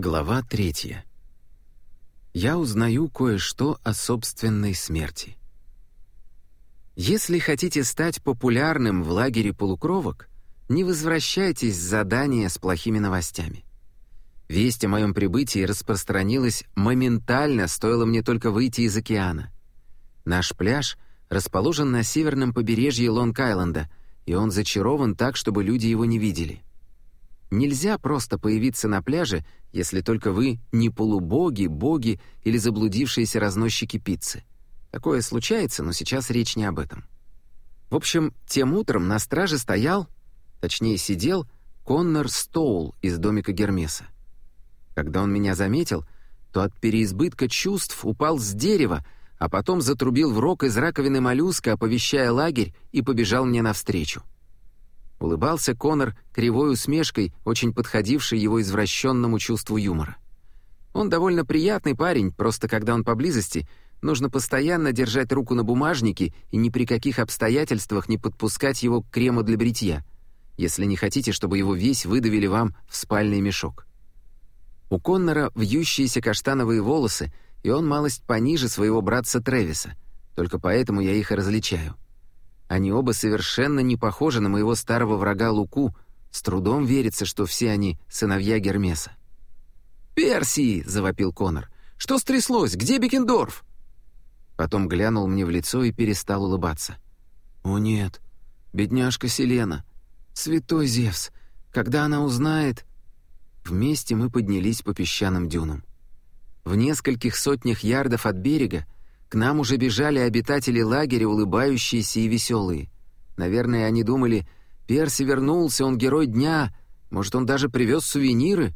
Глава третья. Я узнаю кое-что о собственной смерти. Если хотите стать популярным в лагере полукровок, не возвращайтесь с задания с плохими новостями. Весть о моем прибытии распространилась моментально, стоило мне только выйти из океана. Наш пляж расположен на северном побережье Лонг-Айленда, и он зачарован так, чтобы люди его не видели. Нельзя просто появиться на пляже, если только вы не полубоги, боги или заблудившиеся разносчики пиццы. Такое случается, но сейчас речь не об этом. В общем, тем утром на страже стоял, точнее сидел, Коннор Стоул из домика Гермеса. Когда он меня заметил, то от переизбытка чувств упал с дерева, а потом затрубил в рог из раковины моллюска, оповещая лагерь, и побежал мне навстречу. Улыбался Конор кривой усмешкой, очень подходившей его извращенному чувству юмора. Он довольно приятный парень, просто когда он поблизости, нужно постоянно держать руку на бумажнике и ни при каких обстоятельствах не подпускать его к крему для бритья, если не хотите, чтобы его весь выдавили вам в спальный мешок. У Коннора вьющиеся каштановые волосы, и он малость пониже своего братца Тревиса, только поэтому я их и различаю. Они оба совершенно не похожи на моего старого врага Луку. С трудом верится, что все они сыновья Гермеса. «Персии!» — завопил Конор. «Что стряслось? Где Бекендорф?» Потом глянул мне в лицо и перестал улыбаться. «О нет, бедняжка Селена. Святой Зевс, когда она узнает...» Вместе мы поднялись по песчаным дюнам. В нескольких сотнях ярдов от берега к нам уже бежали обитатели лагеря, улыбающиеся и веселые. Наверное, они думали, Перси вернулся, он герой дня, может, он даже привез сувениры?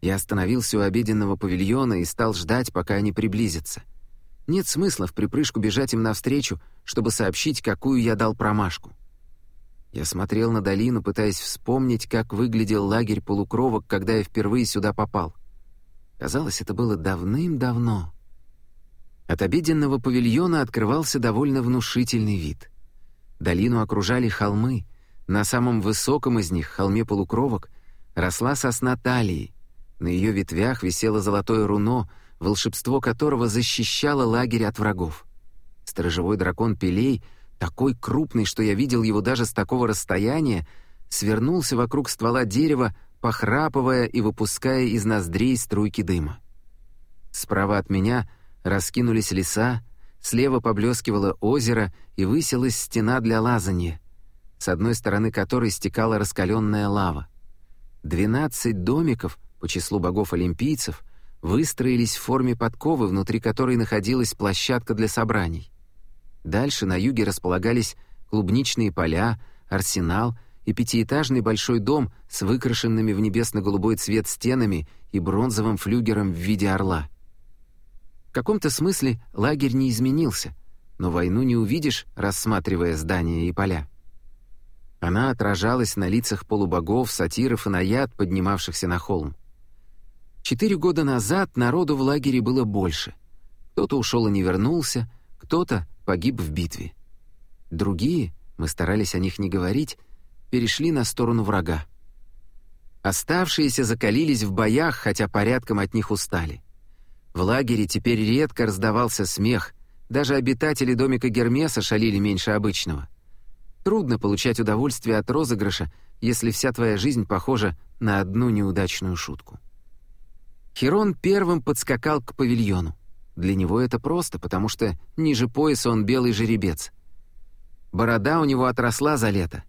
Я остановился у обеденного павильона и стал ждать, пока они приблизятся. Нет смысла в припрыжку бежать им навстречу, чтобы сообщить, какую я дал промашку. Я смотрел на долину, пытаясь вспомнить, как выглядел лагерь полукровок, когда я впервые сюда попал. Казалось, это было давным-давно. От обеденного павильона открывался довольно внушительный вид. Долину окружали холмы. На самом высоком из них, холме полукровок, росла сосна талии. На ее ветвях висело золотое руно, волшебство которого защищало лагерь от врагов. Сторожевой дракон Пелей, такой крупный, что я видел его даже с такого расстояния, свернулся вокруг ствола дерева, похрапывая и выпуская из ноздрей струйки дыма. Справа от меня Раскинулись леса, слева поблескивало озеро и высилась стена для лазания, с одной стороны которой стекала раскаленная лава. Двенадцать домиков, по числу богов-олимпийцев, выстроились в форме подковы, внутри которой находилась площадка для собраний. Дальше на юге располагались клубничные поля, арсенал и пятиэтажный большой дом с выкрашенными в небесно-голубой цвет стенами и бронзовым флюгером в виде орла каком-то смысле лагерь не изменился, но войну не увидишь, рассматривая здания и поля. Она отражалась на лицах полубогов, сатиров и наяд, поднимавшихся на холм. Четыре года назад народу в лагере было больше. Кто-то ушел и не вернулся, кто-то погиб в битве. Другие, мы старались о них не говорить, перешли на сторону врага. Оставшиеся закалились в боях, хотя порядком от них устали. В лагере теперь редко раздавался смех, даже обитатели домика Гермеса шалили меньше обычного. Трудно получать удовольствие от розыгрыша, если вся твоя жизнь похожа на одну неудачную шутку. Херон первым подскакал к павильону. Для него это просто, потому что ниже пояса он белый жеребец. Борода у него отросла за лето.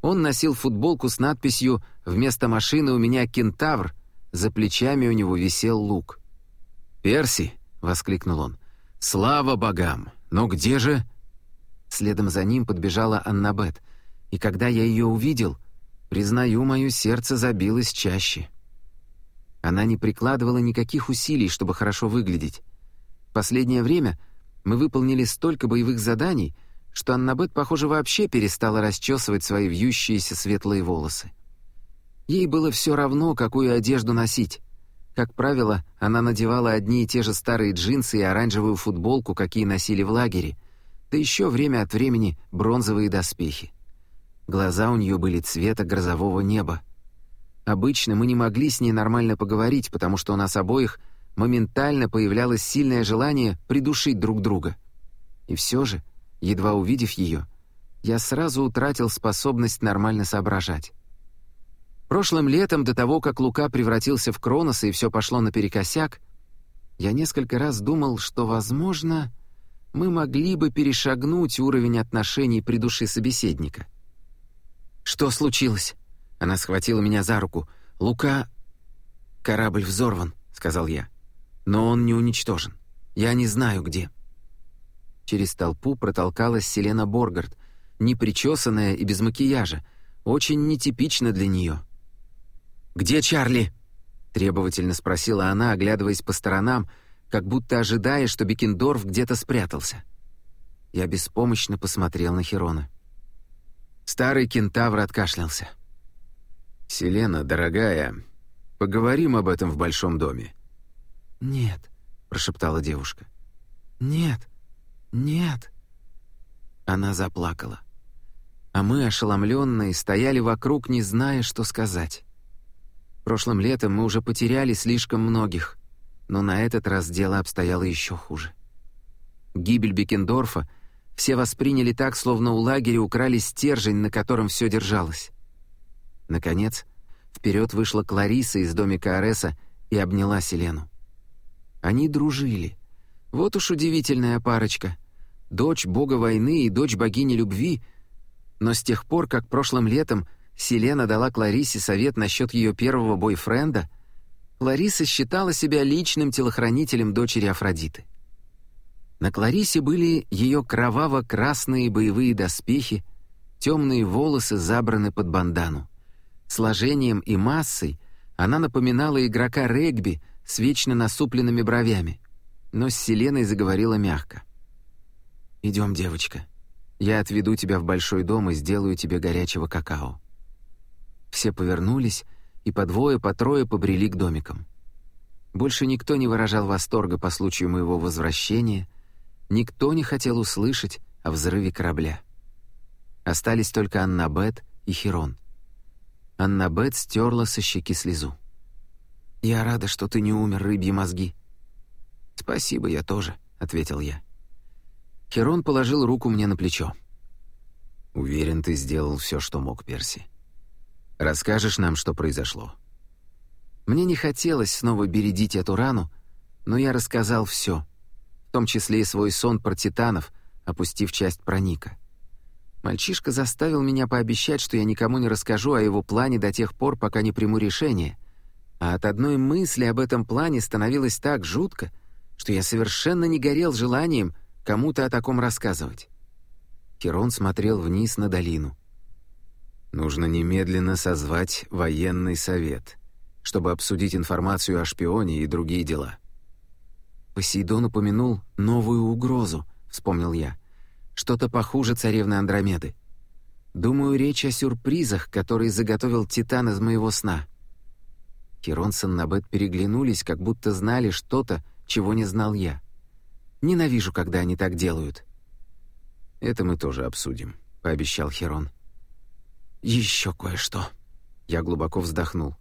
Он носил футболку с надписью «Вместо машины у меня кентавр», за плечами у него висел лук. «Перси!» — воскликнул он. «Слава богам! Но где же...» Следом за ним подбежала Аннабет, и когда я ее увидел, признаю, мое сердце забилось чаще. Она не прикладывала никаких усилий, чтобы хорошо выглядеть. В последнее время мы выполнили столько боевых заданий, что Аннабет, похоже, вообще перестала расчесывать свои вьющиеся светлые волосы. Ей было все равно, какую одежду носить. Как правило, она надевала одни и те же старые джинсы и оранжевую футболку, какие носили в лагере, да еще время от времени бронзовые доспехи. Глаза у нее были цвета грозового неба. Обычно мы не могли с ней нормально поговорить, потому что у нас обоих моментально появлялось сильное желание придушить друг друга. И все же, едва увидев ее, я сразу утратил способность нормально соображать. Прошлым летом, до того, как Лука превратился в Кроноса и все пошло наперекосяк, я несколько раз думал, что, возможно, мы могли бы перешагнуть уровень отношений при душе собеседника. «Что случилось?» Она схватила меня за руку. «Лука...» «Корабль взорван», — сказал я. «Но он не уничтожен. Я не знаю, где». Через толпу протолкалась Селена Боргард, непричесанная и без макияжа, очень нетипично для нее. «Где Чарли?» — требовательно спросила она, оглядываясь по сторонам, как будто ожидая, что Бекендорф где-то спрятался. Я беспомощно посмотрел на Херона. Старый кентавр откашлялся. «Селена, дорогая, поговорим об этом в большом доме». «Нет», — прошептала девушка. «Нет, нет». Она заплакала. А мы, ошеломленные, стояли вокруг, не зная, что сказать. Прошлым летом мы уже потеряли слишком многих, но на этот раз дело обстояло еще хуже. Гибель Бекендорфа все восприняли так, словно у лагеря украли стержень, на котором все держалось. Наконец, вперед вышла Клариса из домика Ареса и обняла Селену. Они дружили. Вот уж удивительная парочка. Дочь бога войны и дочь богини любви. Но с тех пор, как прошлым летом Селена дала Кларисе совет насчет ее первого бойфренда, Клариса считала себя личным телохранителем дочери Афродиты. На Кларисе были ее кроваво-красные боевые доспехи, темные волосы забраны под бандану. Сложением и массой она напоминала игрока регби с вечно насупленными бровями, но с Селеной заговорила мягко. «Идем, девочка. Я отведу тебя в большой дом и сделаю тебе горячего какао». Все повернулись, и по двое, по трое побрели к домикам. Больше никто не выражал восторга по случаю моего возвращения, никто не хотел услышать о взрыве корабля. Остались только Аннабет и Херон. Аннабет стерла со щеки слезу. «Я рада, что ты не умер, рыбьи мозги». «Спасибо, я тоже», — ответил я. Херон положил руку мне на плечо. «Уверен, ты сделал все, что мог, Перси. Расскажешь нам, что произошло?» Мне не хотелось снова бередить эту рану, но я рассказал все, в том числе и свой сон про титанов, опустив часть про Ника. Мальчишка заставил меня пообещать, что я никому не расскажу о его плане до тех пор, пока не приму решение. А от одной мысли об этом плане становилось так жутко, что я совершенно не горел желанием кому-то о таком рассказывать. Керон смотрел вниз на долину. «Нужно немедленно созвать военный совет, чтобы обсудить информацию о шпионе и другие дела». Посейдон упомянул новую угрозу, вспомнил я. Что-то похуже царевны Андромеды. Думаю, речь о сюрпризах, которые заготовил Титан из моего сна. Херон с Аннабет переглянулись, как будто знали что-то, чего не знал я. Ненавижу, когда они так делают. «Это мы тоже обсудим», — пообещал Херон. «Еще кое-что». Я глубоко вздохнул.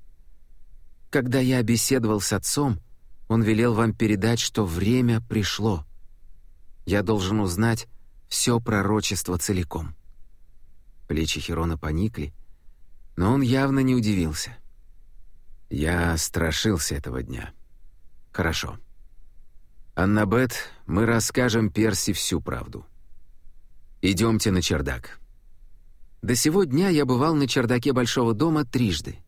«Когда я беседовал с отцом, он велел вам передать, что время пришло. Я должен узнать, все пророчество целиком. Плечи Херона поникли, но он явно не удивился. Я страшился этого дня. Хорошо. Аннабет, мы расскажем Перси всю правду. Идемте на чердак. До сего дня я бывал на чердаке большого дома трижды.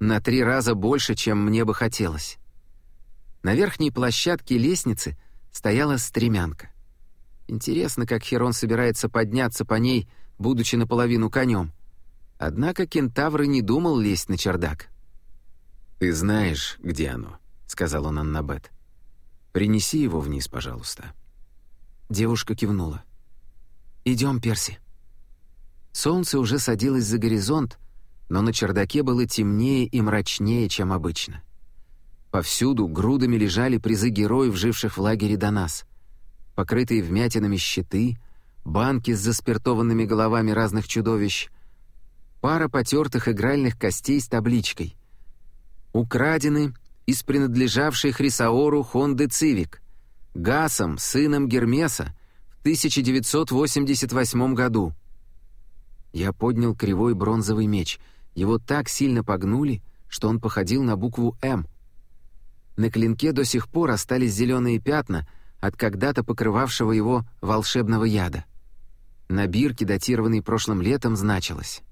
На три раза больше, чем мне бы хотелось. На верхней площадке лестницы стояла стремянка. Интересно, как Херон собирается подняться по ней, будучи наполовину конем. Однако кентавр и не думал лезть на чердак. «Ты знаешь, где оно», — сказал он Аннабет. «Принеси его вниз, пожалуйста». Девушка кивнула. «Идем, Перси». Солнце уже садилось за горизонт, но на чердаке было темнее и мрачнее, чем обычно. Повсюду грудами лежали призы героев, живших в лагере до нас покрытые вмятинами щиты, банки с заспиртованными головами разных чудовищ, пара потертых игральных костей с табличкой украдены из принадлежавшей Хрисаору Хонды Цивик, Гасом, сыном Гермеса, в 1988 году. Я поднял кривой бронзовый меч. Его так сильно погнули, что он походил на букву «М». На клинке до сих пор остались зеленые пятна от когда-то покрывавшего его волшебного яда. На бирке, датированной прошлым летом, значилось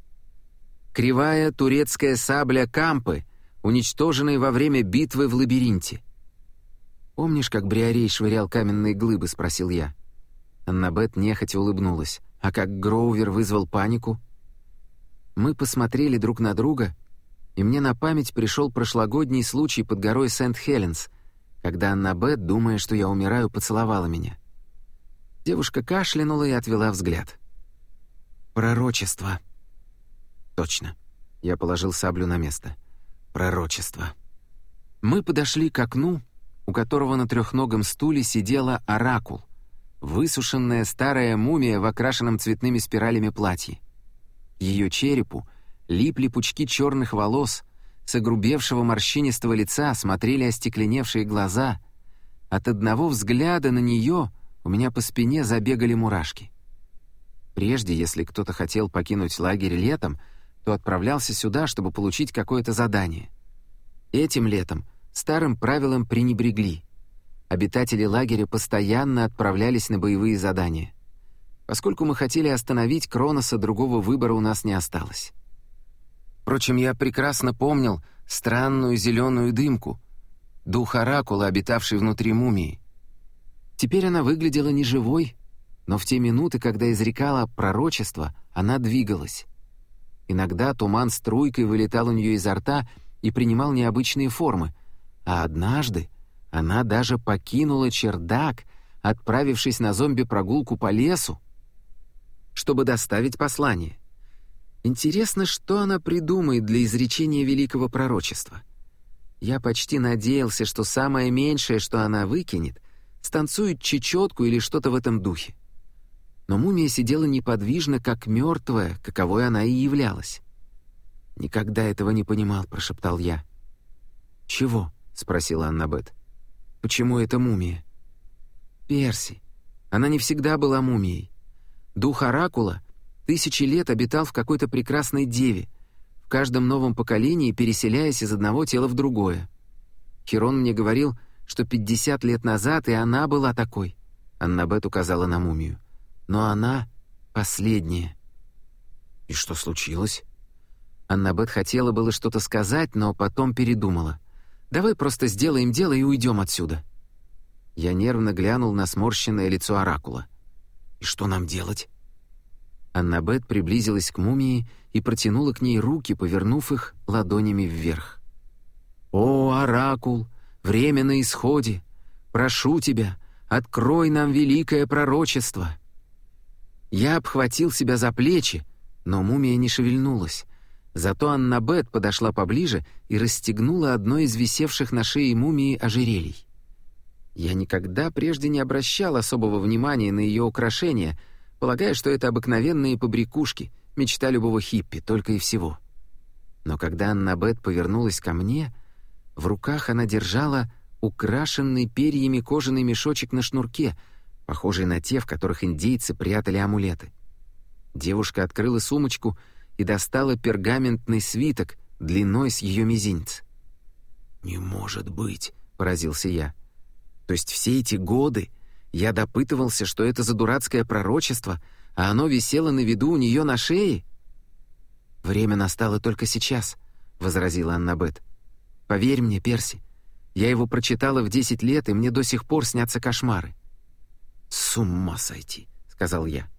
«Кривая турецкая сабля Кампы, уничтоженная во время битвы в лабиринте». «Помнишь, как Бриарей швырял каменные глыбы?» — спросил я. Аннабет нехотя улыбнулась. «А как Гроувер вызвал панику?» Мы посмотрели друг на друга, и мне на память пришел прошлогодний случай под горой Сент-Хеленс, когда Аннабет, думая, что я умираю, поцеловала меня. Девушка кашлянула и отвела взгляд. «Пророчество». «Точно». Я положил саблю на место. «Пророчество». Мы подошли к окну, у которого на трехногом стуле сидела оракул, высушенная старая мумия в окрашенном цветными спиралями платье. Ее черепу липли пучки черных волос, с огрубевшего морщинистого лица смотрели остекленевшие глаза. От одного взгляда на нее у меня по спине забегали мурашки. Прежде, если кто-то хотел покинуть лагерь летом, то отправлялся сюда, чтобы получить какое-то задание. Этим летом старым правилам пренебрегли. Обитатели лагеря постоянно отправлялись на боевые задания. Поскольку мы хотели остановить Кроноса, другого выбора у нас не осталось. Впрочем, я прекрасно помнил странную зеленую дымку, дух оракула, обитавший внутри мумии. Теперь она выглядела неживой, но в те минуты, когда изрекала пророчество, она двигалась. Иногда туман струйкой вылетал у нее изо рта и принимал необычные формы, а однажды она даже покинула чердак, отправившись на зомби-прогулку по лесу, чтобы доставить послание. Интересно, что она придумает для изречения великого пророчества. Я почти надеялся, что самое меньшее, что она выкинет, станцует чечетку или что-то в этом духе. Но мумия сидела неподвижно, как мертвая, каковой она и являлась. «Никогда этого не понимал», — прошептал я. «Чего?» — спросила Аннабет. «Почему это мумия?» «Перси. Она не всегда была мумией. Дух Оракула тысячи лет обитал в какой-то прекрасной деве, в каждом новом поколении переселяясь из одного тела в другое. Хирон мне говорил, что 50 лет назад и она была такой. Аннабет указала на мумию. Но она последняя. И что случилось? Аннабет хотела было что-то сказать, но потом передумала. «Давай просто сделаем дело и уйдем отсюда». Я нервно глянул на сморщенное лицо Оракула. «И что нам делать?» Аннабет приблизилась к мумии и протянула к ней руки, повернув их ладонями вверх. «О, Оракул, время на исходе! Прошу тебя, открой нам великое пророчество!» Я обхватил себя за плечи, но мумия не шевельнулась. Зато Аннабет подошла поближе и расстегнула одно из висевших на шее мумии ожерелий. Я никогда прежде не обращал особого внимания на ее украшения, полагая, что это обыкновенные побрякушки, мечта любого хиппи, только и всего. Но когда Аннабет повернулась ко мне, в руках она держала украшенный перьями кожаный мешочек на шнурке, похожий на те, в которых индейцы прятали амулеты. Девушка открыла сумочку и достала пергаментный свиток длиной с ее мизинец. «Не может быть!» — поразился я. То есть все эти годы я допытывался, что это за дурацкое пророчество, а оно висело на виду у нее на шее? «Время настало только сейчас», — возразила Аннабет. «Поверь мне, Перси, я его прочитала в десять лет, и мне до сих пор снятся кошмары». «С ума сойти», — сказал я.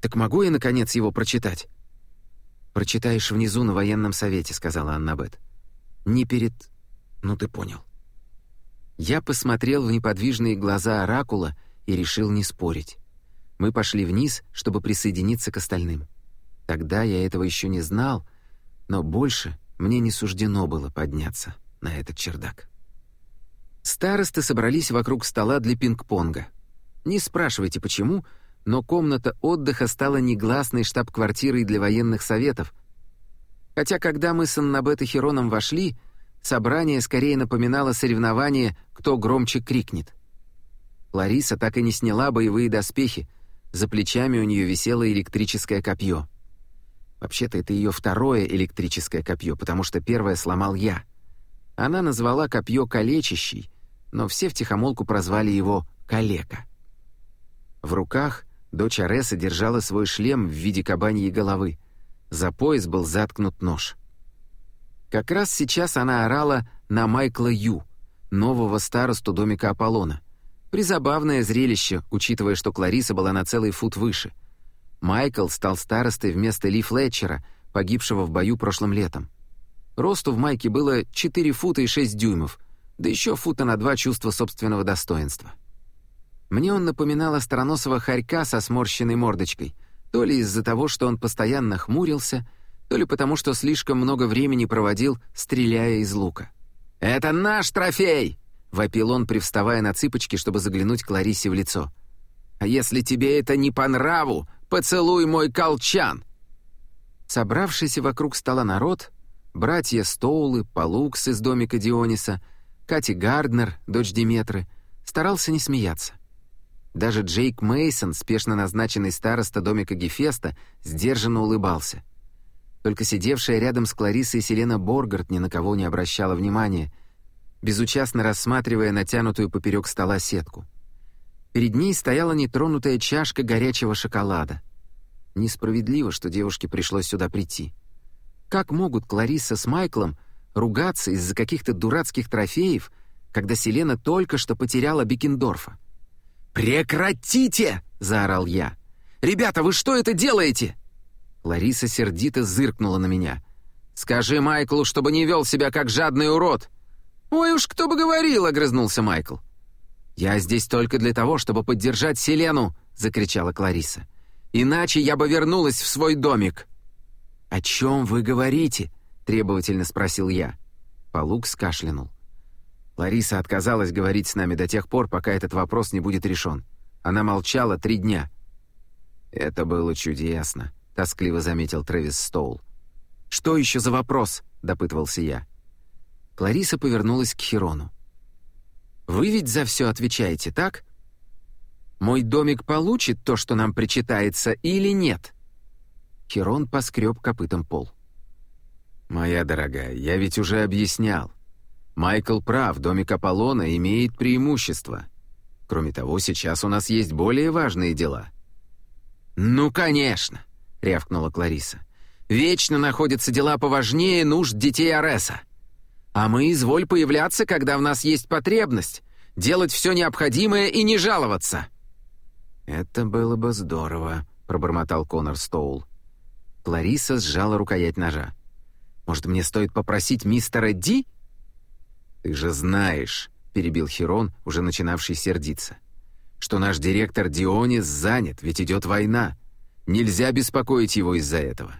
«Так могу я, наконец, его прочитать?» «Прочитаешь внизу на военном совете», — сказала Аннабет. «Не перед... Ну, ты понял». Я посмотрел в неподвижные глаза Оракула и решил не спорить. Мы пошли вниз, чтобы присоединиться к остальным. Тогда я этого еще не знал, но больше мне не суждено было подняться на этот чердак. Старосты собрались вокруг стола для пинг-понга. Не спрашивайте, почему, но комната отдыха стала негласной штаб-квартирой для военных советов, хотя когда мы с Аннабет и Хероном вошли, Собрание скорее напоминало соревнование, кто громче крикнет. Лариса так и не сняла боевые доспехи, за плечами у нее висело электрическое копье. Вообще-то это ее второе электрическое копье, потому что первое сломал я. Она назвала копье «калечащий», но все втихомолку прозвали его «калека». В руках дочь Ареса держала свой шлем в виде кабаньей головы. За пояс был заткнут нож. Как раз сейчас она орала на Майкла Ю, нового старосту домика Аполлона. Призабавное зрелище, учитывая, что Клариса была на целый фут выше. Майкл стал старостой вместо Ли Флетчера, погибшего в бою прошлым летом. Росту в Майке было 4 фута и 6 дюймов, да еще фута на два чувства собственного достоинства. Мне он напоминал остроносого хорька со сморщенной мордочкой, то ли из-за того, что он постоянно хмурился, то ли потому, что слишком много времени проводил, стреляя из лука. «Это наш трофей!» — вопил он, привставая на цыпочки, чтобы заглянуть Кларисе в лицо. «А если тебе это не по нраву, поцелуй мой колчан!» Собравшийся вокруг стола народ, братья Стоулы, Палукс из домика Диониса, Кати Гарднер, дочь Диметры, старался не смеяться. Даже Джейк Мейсон, спешно назначенный староста домика Гефеста, сдержанно улыбался. Только сидевшая рядом с Кларисой Селена Боргарт ни на кого не обращала внимания, безучастно рассматривая натянутую поперек стола сетку. Перед ней стояла нетронутая чашка горячего шоколада. Несправедливо, что девушке пришлось сюда прийти. Как могут Клариса с Майклом ругаться из-за каких-то дурацких трофеев, когда Селена только что потеряла Бекендорфа? «Прекратите!» — заорал я. «Ребята, вы что это делаете?» Лариса сердито зыркнула на меня. «Скажи Майклу, чтобы не вел себя как жадный урод!» «Ой уж, кто бы говорил!» — огрызнулся Майкл. «Я здесь только для того, чтобы поддержать Селену!» — закричала Клариса. «Иначе я бы вернулась в свой домик!» «О чем вы говорите?» — требовательно спросил я. Полук скашлянул. Лариса отказалась говорить с нами до тех пор, пока этот вопрос не будет решен. Она молчала три дня. «Это было чудесно», — тоскливо заметил Трэвис Стоул. «Что еще за вопрос?» — допытывался я. Клариса повернулась к Хирону. «Вы ведь за все отвечаете, так? Мой домик получит то, что нам причитается, или нет?» Хирон поскреб копытом пол. «Моя дорогая, я ведь уже объяснял. Майкл прав, домик Аполлона имеет преимущество. Кроме того, сейчас у нас есть более важные дела». «Ну, конечно!» — рявкнула Клариса. «Вечно находятся дела поважнее нужд детей Ареса. А мы изволь появляться, когда в нас есть потребность, делать все необходимое и не жаловаться». «Это было бы здорово», — пробормотал Конор Стоул. Клариса сжала рукоять ножа. «Может, мне стоит попросить мистера Ди?» «Ты же знаешь», — перебил Хирон, уже начинавший сердиться, «что наш директор Дионис занят, ведь идет война. Нельзя беспокоить его из-за этого».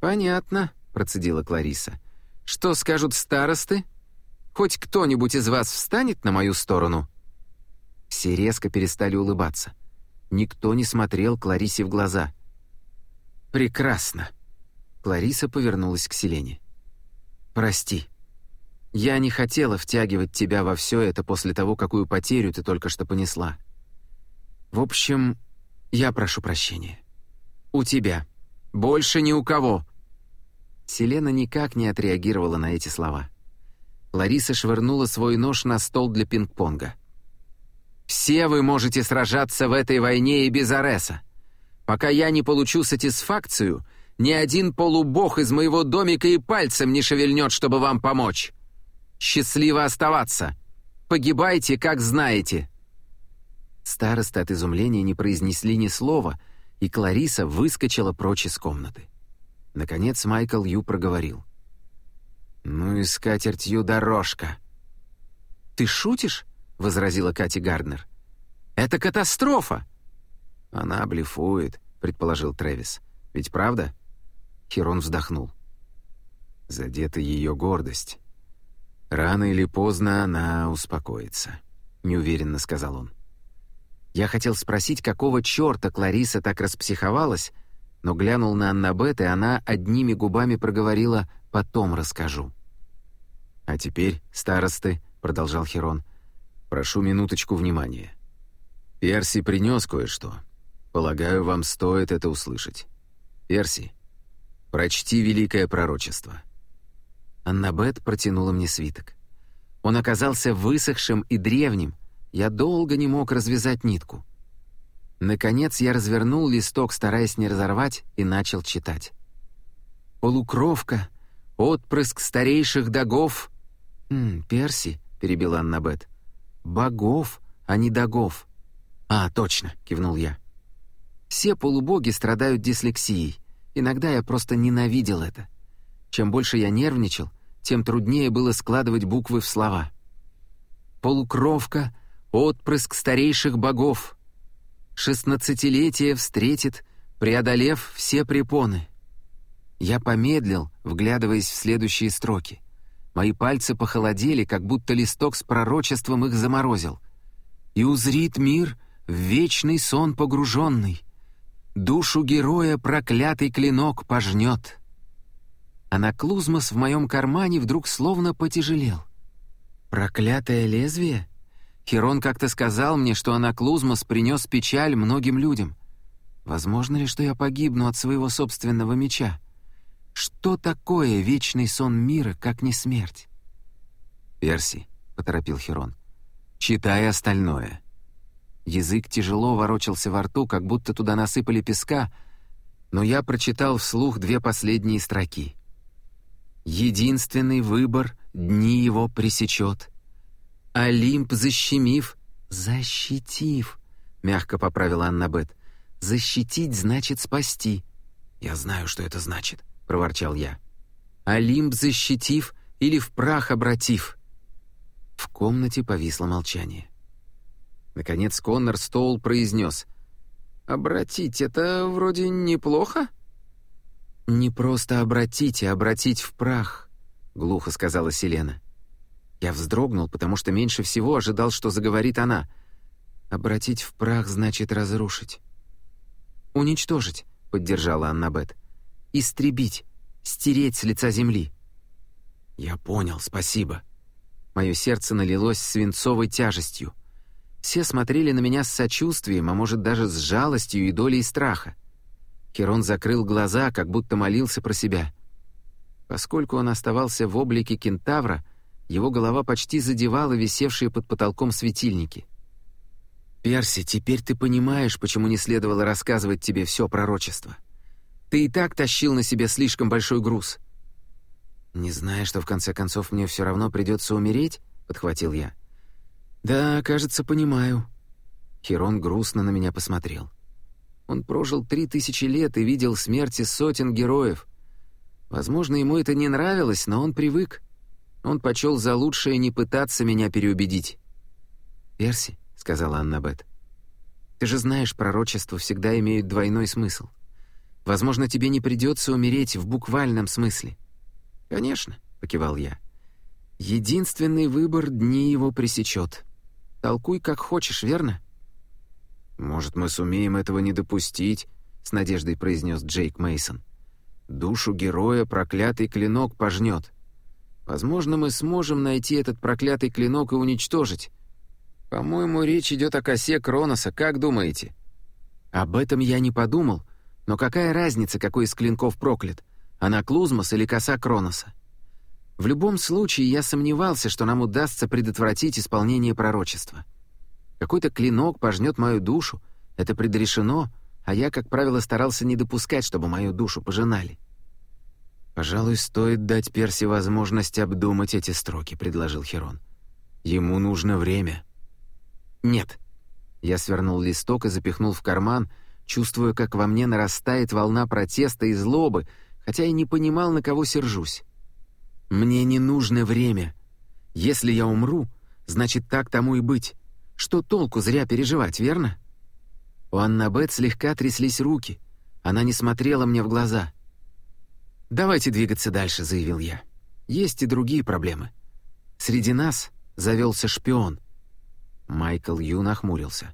«Понятно», — процедила Клариса. «Что скажут старосты? Хоть кто-нибудь из вас встанет на мою сторону?» Все резко перестали улыбаться. Никто не смотрел Кларисе в глаза. «Прекрасно!» Клариса повернулась к Селене. «Прости. Я не хотела втягивать тебя во все это после того, какую потерю ты только что понесла. В общем, я прошу прощения. У тебя. Больше ни у кого». Селена никак не отреагировала на эти слова. Лариса швырнула свой нож на стол для пинг-понга. «Все вы можете сражаться в этой войне и без Ареса. Пока я не получу сатисфакцию, ни один полубог из моего домика и пальцем не шевельнет, чтобы вам помочь. Счастливо оставаться! Погибайте, как знаете!» Старосты от изумления не произнесли ни слова, и Клариса выскочила прочь из комнаты. Наконец Майкл Ю проговорил. «Ну и скатертью дорожка». «Ты шутишь?» — возразила Кати Гарднер. «Это катастрофа!» «Она блефует», — предположил Трэвис. «Ведь правда?» Херон вздохнул. Задета ее гордость. «Рано или поздно она успокоится», — неуверенно сказал он. Я хотел спросить, какого черта Клариса так распсиховалась, но глянул на Аннабет, и она одними губами проговорила «потом расскажу». «А теперь, старосты», — продолжал Херон, — «прошу минуточку внимания. Перси принес кое-что. Полагаю, вам стоит это услышать. Перси, прочти великое пророчество». Аннабет протянула мне свиток. Он оказался высохшим и древним. Я долго не мог развязать нитку. Наконец я развернул листок, стараясь не разорвать, и начал читать. «Полукровка, отпрыск старейших догов...» «Хм, Перси», — перебила Аннабет. «Богов, а не догов». «А, точно», — кивнул я. «Все полубоги страдают дислексией. Иногда я просто ненавидел это. Чем больше я нервничал, тем труднее было складывать буквы в слова. Полукровка — отпрыск старейших богов. Шестнадцатилетие встретит, преодолев все препоны. Я помедлил, вглядываясь в следующие строки. Мои пальцы похолодели, как будто листок с пророчеством их заморозил. «И узрит мир в вечный сон погруженный. Душу героя проклятый клинок пожнет» анаклузмос в моем кармане вдруг словно потяжелел. «Проклятое лезвие?» Херон как-то сказал мне, что анаклузмос принес печаль многим людям. Возможно ли, что я погибну от своего собственного меча? Что такое вечный сон мира, как не смерть? «Перси», — поторопил Херон, — «читай остальное». Язык тяжело ворочался во рту, как будто туда насыпали песка, но я прочитал вслух две последние строки. Единственный выбор дни его пресечет. Олимп защемив, защитив, мягко поправила Аннабет. Защитить значит спасти. Я знаю, что это значит, проворчал я. Олимп защитив или в прах обратив. В комнате повисло молчание. Наконец Коннор Стоул произнес. «Обратить — это вроде неплохо?» «Не просто обратить, а обратить в прах», — глухо сказала Селена. Я вздрогнул, потому что меньше всего ожидал, что заговорит она. «Обратить в прах значит разрушить». «Уничтожить», — поддержала Аннабет. «Истребить, стереть с лица земли». «Я понял, спасибо». Мое сердце налилось свинцовой тяжестью. Все смотрели на меня с сочувствием, а может даже с жалостью и долей страха. Херон закрыл глаза, как будто молился про себя. Поскольку он оставался в облике кентавра, его голова почти задевала висевшие под потолком светильники. «Перси, теперь ты понимаешь, почему не следовало рассказывать тебе все пророчество. Ты и так тащил на себе слишком большой груз». «Не зная, что в конце концов мне все равно придется умереть?» — подхватил я. «Да, кажется, понимаю». Херон грустно на меня посмотрел. Он прожил три тысячи лет и видел смерти сотен героев. Возможно, ему это не нравилось, но он привык. Он почел за лучшее не пытаться меня переубедить. «Перси», — сказала Аннабет, — «ты же знаешь, пророчества всегда имеют двойной смысл. Возможно, тебе не придется умереть в буквальном смысле». «Конечно», — покивал я. «Единственный выбор дни его пресечет. Толкуй как хочешь, верно?» «Может, мы сумеем этого не допустить?» — с надеждой произнес Джейк Мейсон. «Душу героя проклятый клинок пожнет. Возможно, мы сможем найти этот проклятый клинок и уничтожить. По-моему, речь идет о косе Кроноса, как думаете?» «Об этом я не подумал, но какая разница, какой из клинков проклят? Анаклузмос или коса Кроноса?» В любом случае, я сомневался, что нам удастся предотвратить исполнение пророчества. Какой-то клинок пожнет мою душу. Это предрешено, а я, как правило, старался не допускать, чтобы мою душу пожинали. «Пожалуй, стоит дать Перси возможность обдумать эти строки», — предложил Херон. «Ему нужно время». «Нет». Я свернул листок и запихнул в карман, чувствуя, как во мне нарастает волна протеста и злобы, хотя и не понимал, на кого сержусь. «Мне не нужно время. Если я умру, значит, так тому и быть. Что толку зря переживать, верно? У Аннабет слегка тряслись руки. Она не смотрела мне в глаза. «Давайте двигаться дальше», — заявил я. «Есть и другие проблемы. Среди нас завелся шпион». Майкл Ю нахмурился.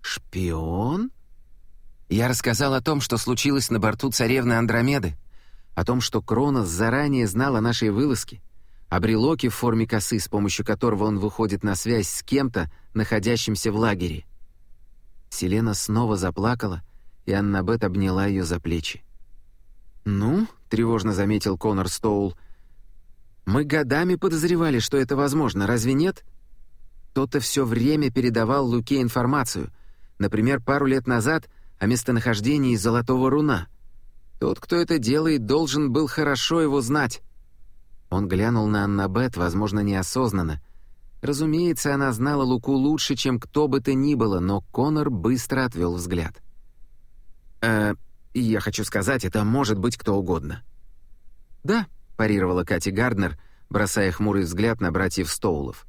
«Шпион?» Я рассказал о том, что случилось на борту царевны Андромеды, о том, что Кронос заранее знал о нашей вылазке, о брелоке в форме косы, с помощью которого он выходит на связь с кем-то, находящимся в лагере. Селена снова заплакала, и Аннабет обняла ее за плечи. «Ну», — тревожно заметил Конор Стоул, — «мы годами подозревали, что это возможно, разве нет?» Кто-то все время передавал Луке информацию, например, пару лет назад о местонахождении Золотого Руна. Тот, кто это делает, должен был хорошо его знать. Он глянул на Аннабет, возможно, неосознанно. Разумеется, она знала Луку лучше, чем кто бы то ни было, но Конор быстро отвел взгляд. «Э, я хочу сказать, это может быть кто угодно». «Да», — парировала Кати Гарднер, бросая хмурый взгляд на братьев Стоулов.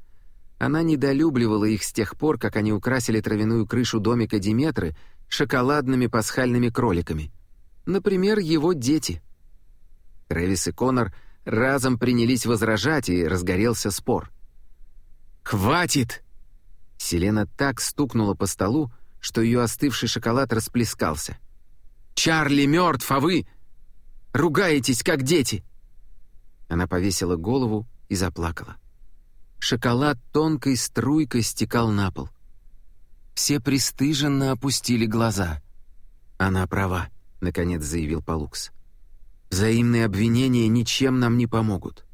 Она недолюбливала их с тех пор, как они украсили травяную крышу домика Диметры шоколадными пасхальными кроликами. Например, его дети. Трэвис и Конор разом принялись возражать, и разгорелся спор. «Хватит!» Селена так стукнула по столу, что ее остывший шоколад расплескался. «Чарли мертв, а вы ругаетесь, как дети!» Она повесила голову и заплакала. Шоколад тонкой струйкой стекал на пол. Все пристыженно опустили глаза. «Она права», — наконец заявил Палукс. «Взаимные обвинения ничем нам не помогут.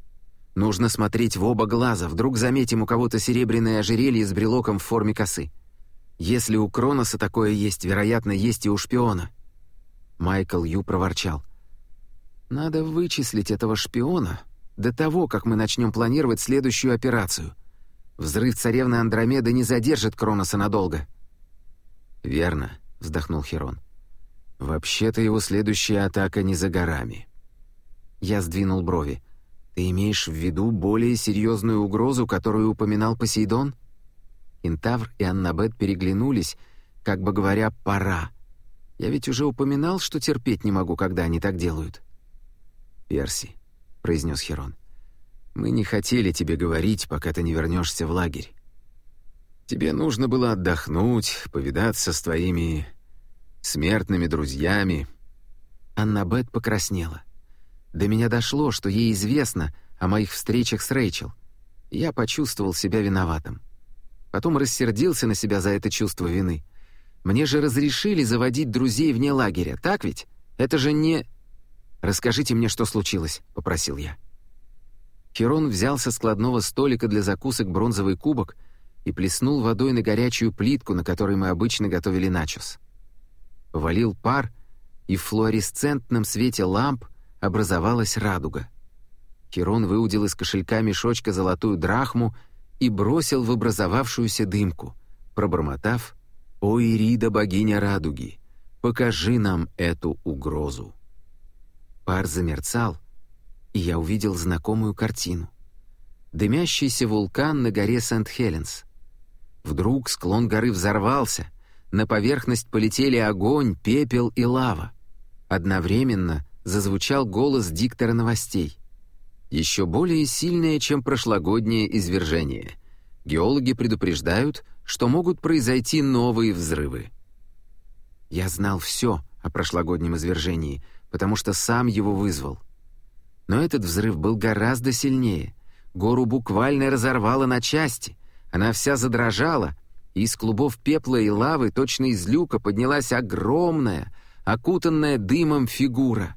Нужно смотреть в оба глаза, вдруг заметим у кого-то серебряное ожерелье с брелоком в форме косы. Если у Кроноса такое есть, вероятно, есть и у шпиона». Майкл Ю проворчал. «Надо вычислить этого шпиона, до того, как мы начнем планировать следующую операцию. Взрыв царевны Андромеды не задержит Кроноса надолго». «Верно», — вздохнул Херон. «Вообще-то его следующая атака не за горами». Я сдвинул брови. «Ты имеешь в виду более серьезную угрозу, которую упоминал Посейдон?» Интавр и Аннабет переглянулись, как бы говоря «пора». Я ведь уже упоминал, что терпеть не могу, когда они так делают. «Перси, — произнес Херон. «Мы не хотели тебе говорить, пока ты не вернешься в лагерь. Тебе нужно было отдохнуть, повидаться с твоими смертными друзьями». Аннабет покраснела. До меня дошло, что ей известно о моих встречах с Рэйчел. Я почувствовал себя виноватым. Потом рассердился на себя за это чувство вины. Мне же разрешили заводить друзей вне лагеря, так ведь? Это же не... «Расскажите мне, что случилось», — попросил я. Херон взял со складного столика для закусок бронзовый кубок и плеснул водой на горячую плитку, на которой мы обычно готовили начос. Повалил пар, и в флуоресцентном свете ламп образовалась радуга. Херон выудил из кошелька мешочка золотую драхму и бросил в образовавшуюся дымку, пробормотав «О, Ирида, богиня радуги, покажи нам эту угрозу». Пар замерцал, и я увидел знакомую картину. Дымящийся вулкан на горе Сент-Хеленс. Вдруг склон горы взорвался, на поверхность полетели огонь, пепел и лава. Одновременно зазвучал голос диктора новостей. Еще более сильное, чем прошлогоднее извержение. Геологи предупреждают, что могут произойти новые взрывы. Я знал все о прошлогоднем извержении — потому что сам его вызвал. Но этот взрыв был гораздо сильнее. Гору буквально разорвало на части. Она вся задрожала, и из клубов пепла и лавы точно из люка поднялась огромная, окутанная дымом фигура.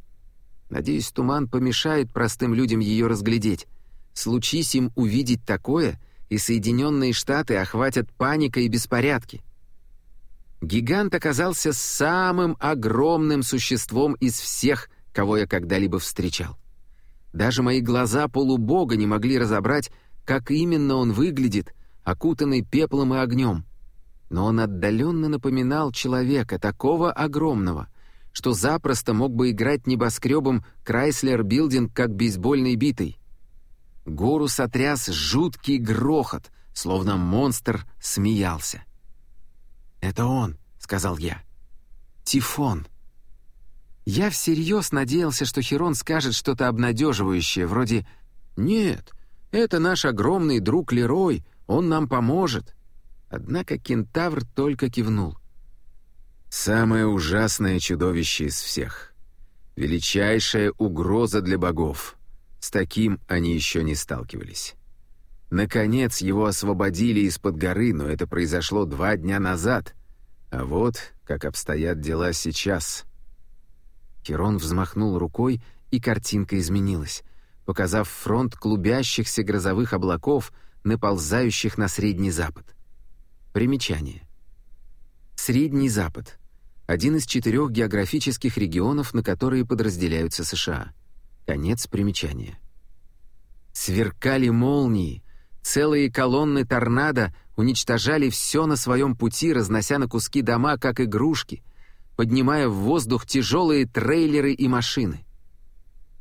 Надеюсь, туман помешает простым людям ее разглядеть. Случись им увидеть такое, и Соединенные Штаты охватят паника и беспорядки. Гигант оказался самым огромным существом из всех, кого я когда-либо встречал. Даже мои глаза полубога не могли разобрать, как именно он выглядит, окутанный пеплом и огнем. Но он отдаленно напоминал человека, такого огромного, что запросто мог бы играть небоскребом Крайслер Билдинг как бейсбольной битой. Гору сотряс жуткий грохот, словно монстр смеялся. «Это он», — сказал я. «Тифон». Я всерьез надеялся, что Херон скажет что-то обнадеживающее, вроде «Нет, это наш огромный друг Лерой, он нам поможет». Однако кентавр только кивнул. «Самое ужасное чудовище из всех. Величайшая угроза для богов. С таким они еще не сталкивались. Наконец его освободили из-под горы, но это произошло два дня назад. А вот как обстоят дела сейчас. Херон взмахнул рукой, и картинка изменилась, показав фронт клубящихся грозовых облаков, наползающих на Средний Запад. Примечание. Средний Запад — один из четырех географических регионов, на которые подразделяются США. Конец примечания. Сверкали молнии, целые колонны торнадо уничтожали все на своем пути, разнося на куски дома, как игрушки, поднимая в воздух тяжелые трейлеры и машины.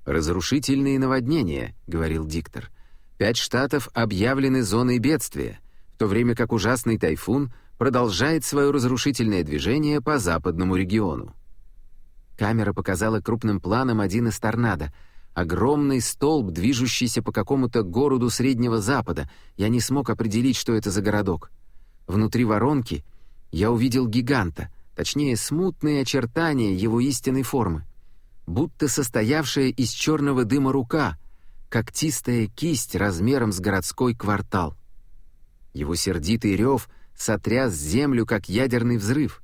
«Разрушительные наводнения», — говорил диктор. «Пять штатов объявлены зоной бедствия, в то время как ужасный тайфун продолжает свое разрушительное движение по западному региону». Камера показала крупным планом один из торнадо — Огромный столб, движущийся по какому-то городу Среднего Запада. Я не смог определить, что это за городок. Внутри воронки я увидел гиганта, точнее, смутные очертания его истинной формы. Будто состоявшая из черного дыма рука, когтистая кисть размером с городской квартал. Его сердитый рев сотряс землю, как ядерный взрыв.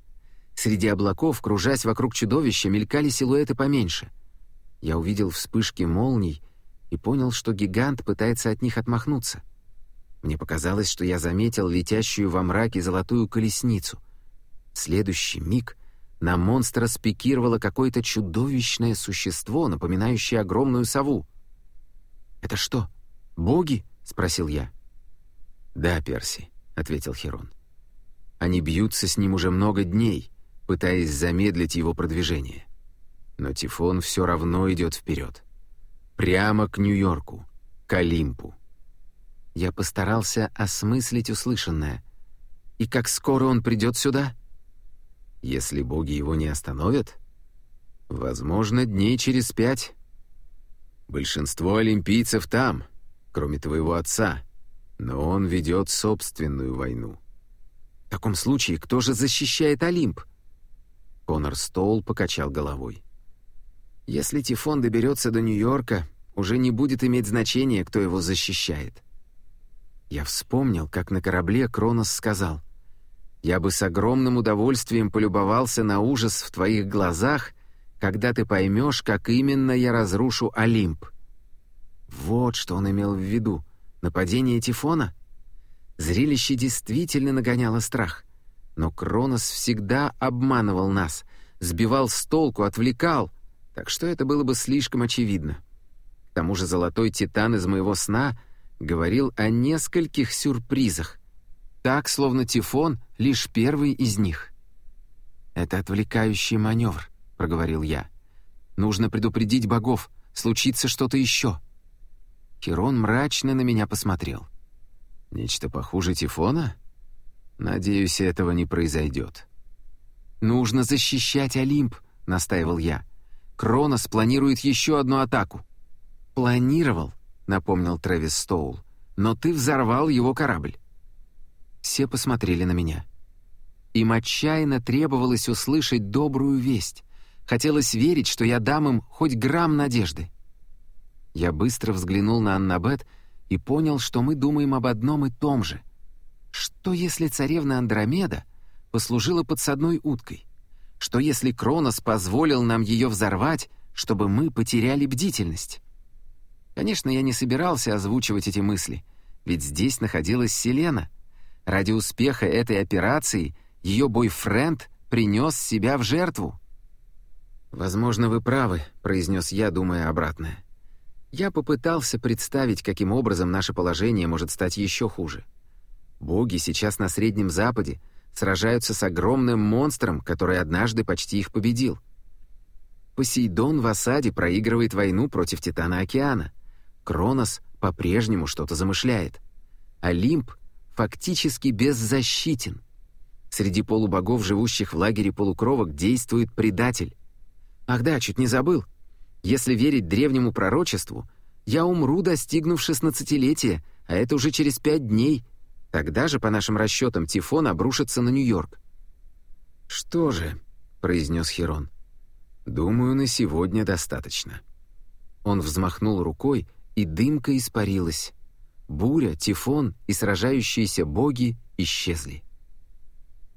Среди облаков, кружась вокруг чудовища, мелькали силуэты поменьше. Я увидел вспышки молний и понял, что гигант пытается от них отмахнуться. Мне показалось, что я заметил летящую во мраке золотую колесницу. В следующий миг на монстра спикировало какое-то чудовищное существо, напоминающее огромную сову. «Это что, боги?» — спросил я. «Да, Перси», — ответил Херон. «Они бьются с ним уже много дней, пытаясь замедлить его продвижение. Но Тифон все равно идет вперед. Прямо к Нью-Йорку, к Олимпу. Я постарался осмыслить услышанное. И как скоро он придет сюда? Если боги его не остановят? Возможно, дней через пять. Большинство олимпийцев там, кроме твоего отца, но он ведет собственную войну. В таком случае, кто же защищает Олимп? Конор Стоул покачал головой. Если Тифон доберется до Нью-Йорка, уже не будет иметь значения, кто его защищает. Я вспомнил, как на корабле Кронос сказал, «Я бы с огромным удовольствием полюбовался на ужас в твоих глазах, когда ты поймешь, как именно я разрушу Олимп». Вот что он имел в виду. Нападение Тифона? Зрелище действительно нагоняло страх. Но Кронос всегда обманывал нас, сбивал с толку, отвлекал, так что это было бы слишком очевидно. К тому же золотой титан из моего сна говорил о нескольких сюрпризах, так, словно Тифон — лишь первый из них. «Это отвлекающий маневр», — проговорил я. «Нужно предупредить богов, случится что-то еще». Херон мрачно на меня посмотрел. «Нечто похуже Тифона? Надеюсь, этого не произойдет». «Нужно защищать Олимп», — настаивал я. Кронос планирует еще одну атаку». «Планировал», — напомнил Трэвис Стоул, «но ты взорвал его корабль». Все посмотрели на меня. Им отчаянно требовалось услышать добрую весть. Хотелось верить, что я дам им хоть грамм надежды. Я быстро взглянул на Аннабет и понял, что мы думаем об одном и том же. Что если царевна Андромеда послужила подсадной уткой? Что если Кронос позволил нам ее взорвать, чтобы мы потеряли бдительность? Конечно, я не собирался озвучивать эти мысли, ведь здесь находилась Селена. Ради успеха этой операции ее бойфренд принес себя в жертву. «Возможно, вы правы», — произнес я, думая обратное. Я попытался представить, каким образом наше положение может стать еще хуже. Боги сейчас на Среднем Западе — сражаются с огромным монстром, который однажды почти их победил. Посейдон в осаде проигрывает войну против Титана Океана. Кронос по-прежнему что-то замышляет. Олимп фактически беззащитен. Среди полубогов, живущих в лагере полукровок, действует предатель. Ах да, чуть не забыл. Если верить древнему пророчеству, я умру, достигнув шестнадцатилетия, а это уже через пять дней — Тогда же, по нашим расчетам, Тифон обрушится на Нью-Йорк. «Что же», — произнес Херон, — «думаю, на сегодня достаточно». Он взмахнул рукой, и дымка испарилась. Буря, тифон и сражающиеся боги исчезли.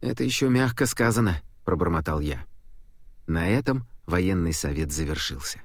«Это еще мягко сказано», — пробормотал я. На этом военный совет завершился.